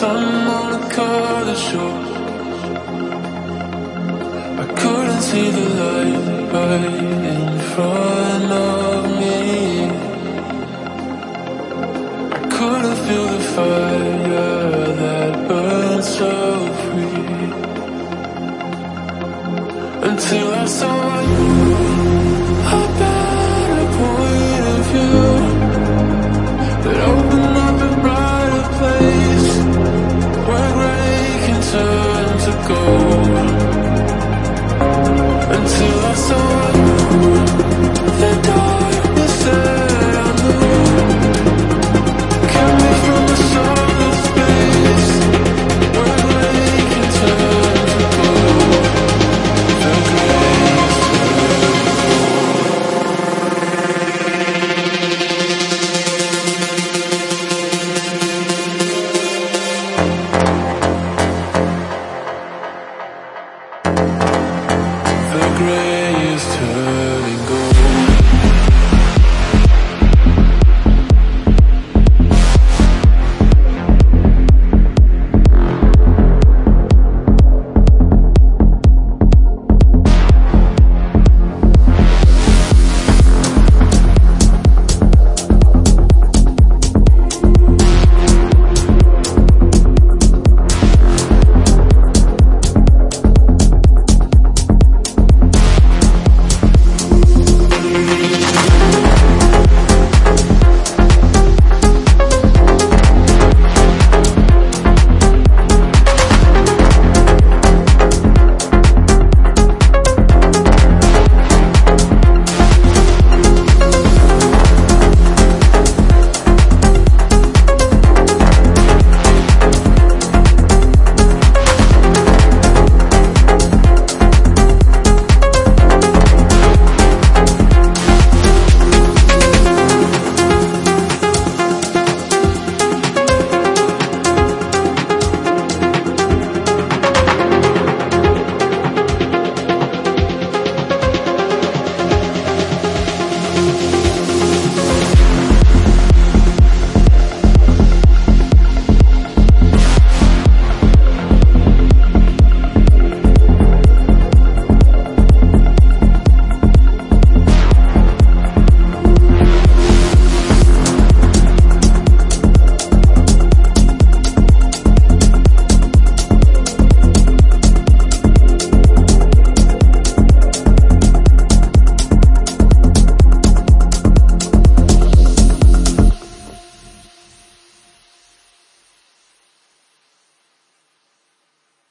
sun on a color shore. I couldn't see the light right in front of me. I couldn't feel the fire that burned so free until I saw. so